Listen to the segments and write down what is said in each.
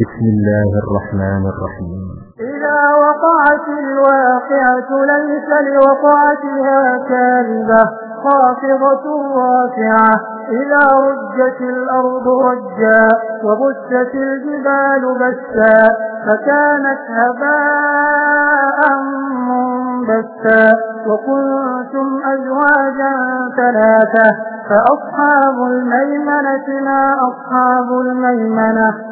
بسم الله الرحمن الرحيم. إذا وقعت الواقعة ليس لوقعتها كاذبة خافضة رافعة. إذا رجت الأرض رجا وبست الجبال بسا فكانت هباء منبسا. وكنتم أزواجا ثلاثة فأصحاب الميمنة ما أصحاب الميمنة؟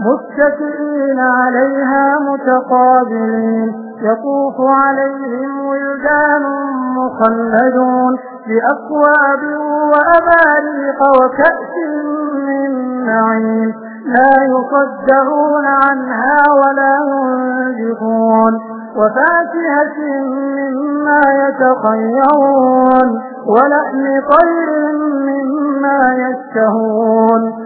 متكئين عليها متقابلين. يطوف عليهم ولدان مخلدون بأكواب وأباريق وكأس من نعيم. لا يصدرون عنها ولا ينجفون وفاكهة مما يتخيرون. ولحم طير مما يشتهون.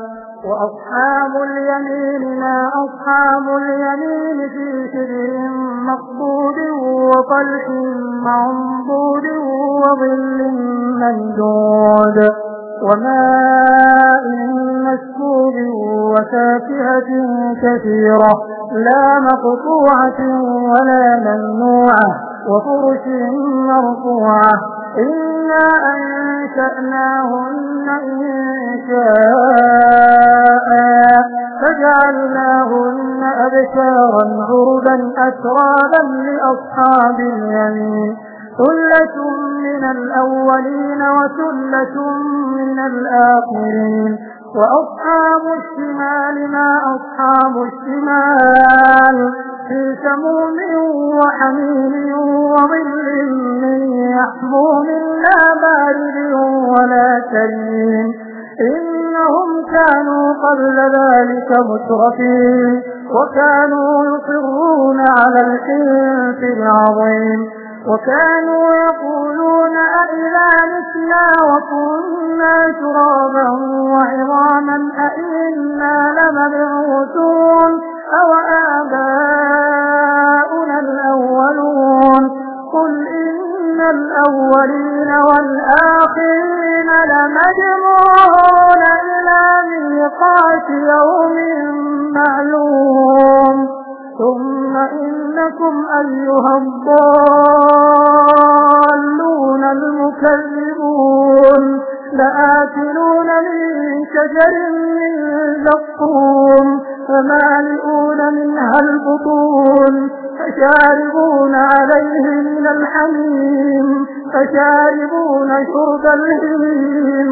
وأصحاب اليمين ما أصحاب اليمين في شدر مقبود وطلح منضود وظل ممدود وماء مسكوب وفاكهة كثيرة لا مقطوعة ولا ممنوعة وفرش مرفوعة إنا أنشأناهن فجعلناهن أبشارا عربا أترابا لأصحاب اليمين. ثلة من الأولين وثلة من الآخرين. وأصحاب الشمال ما أصحاب الشمال. في سموم وحميم وظل من يحموم لا بارد ولا كريم إنهم كانوا قبل ذلك مترفين وكانوا يصرون على الحنف العظيم وكانوا يقولون أئذا نسنا وكنا ترابا وعظاما أئنا لمبعوثون أو آباؤنا الأولون قل إن الأولين والآخرين لمجموعون ميقات يوم معلوم. ثم إنكم أيها الضالون المكذبون. لآكلون من شجر من زقوم. فمالئون منها البطون. فشاربون عليه من الحميم. فشاربون شرب الهيم